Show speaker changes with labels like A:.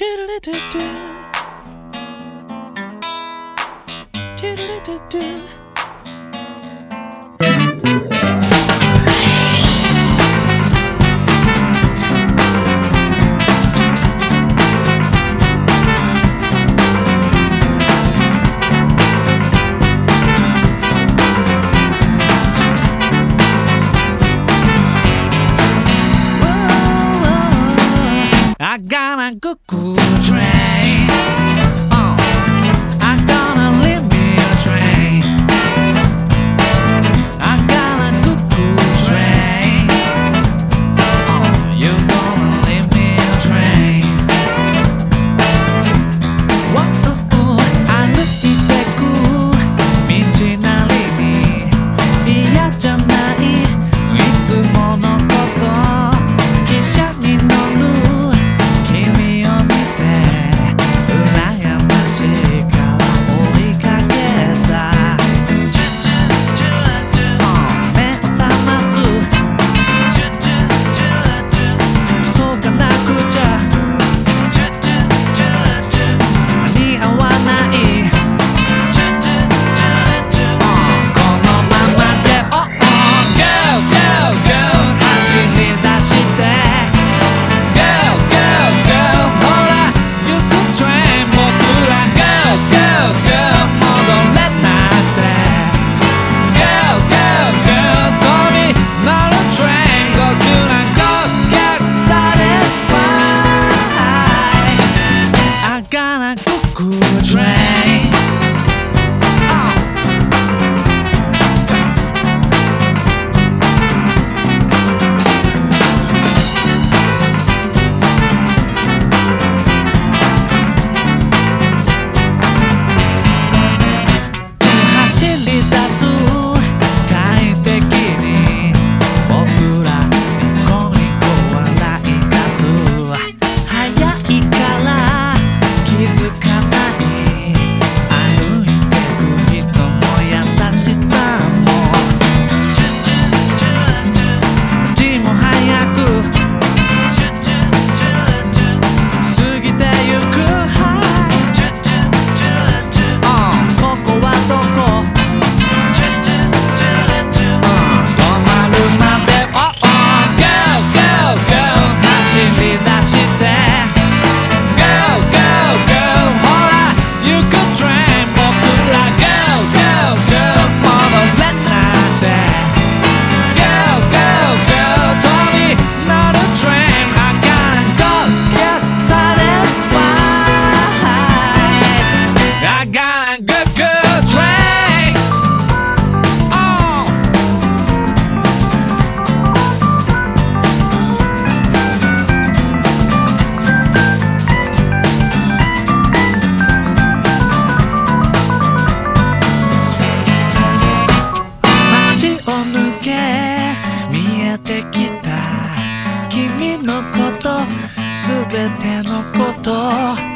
A: Toodle-doo-doo. Toodle-doo-doo. I got a cuckoo train. 啊